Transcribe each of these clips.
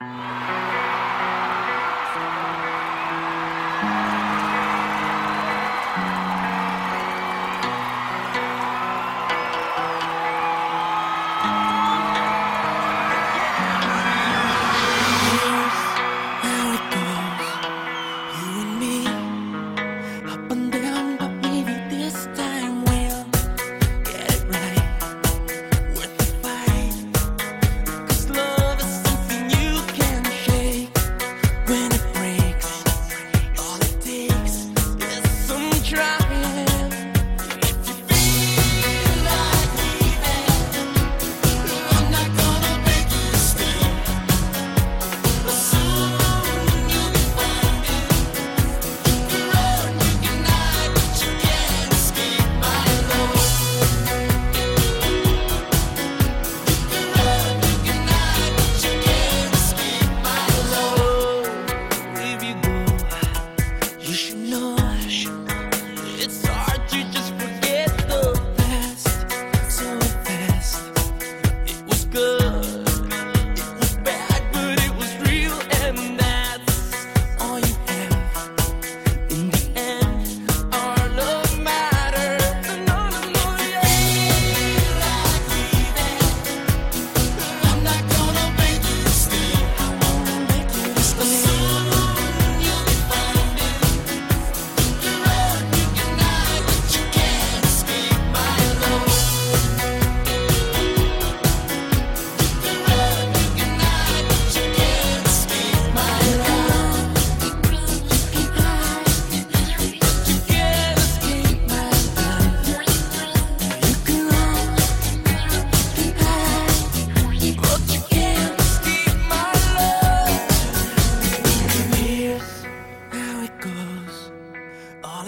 you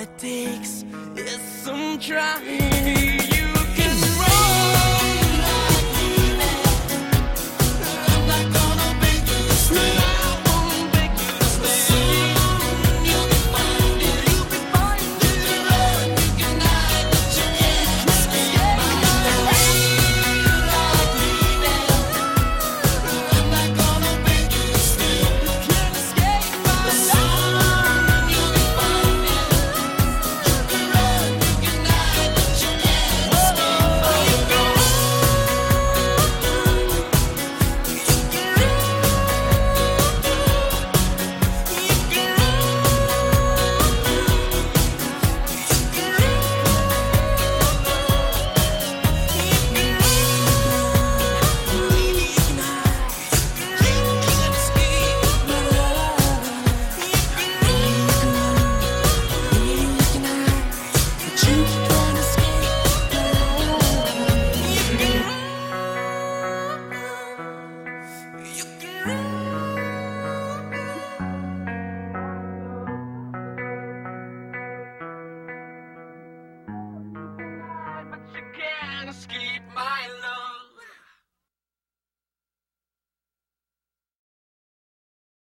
all it takes is some trying. keep my love.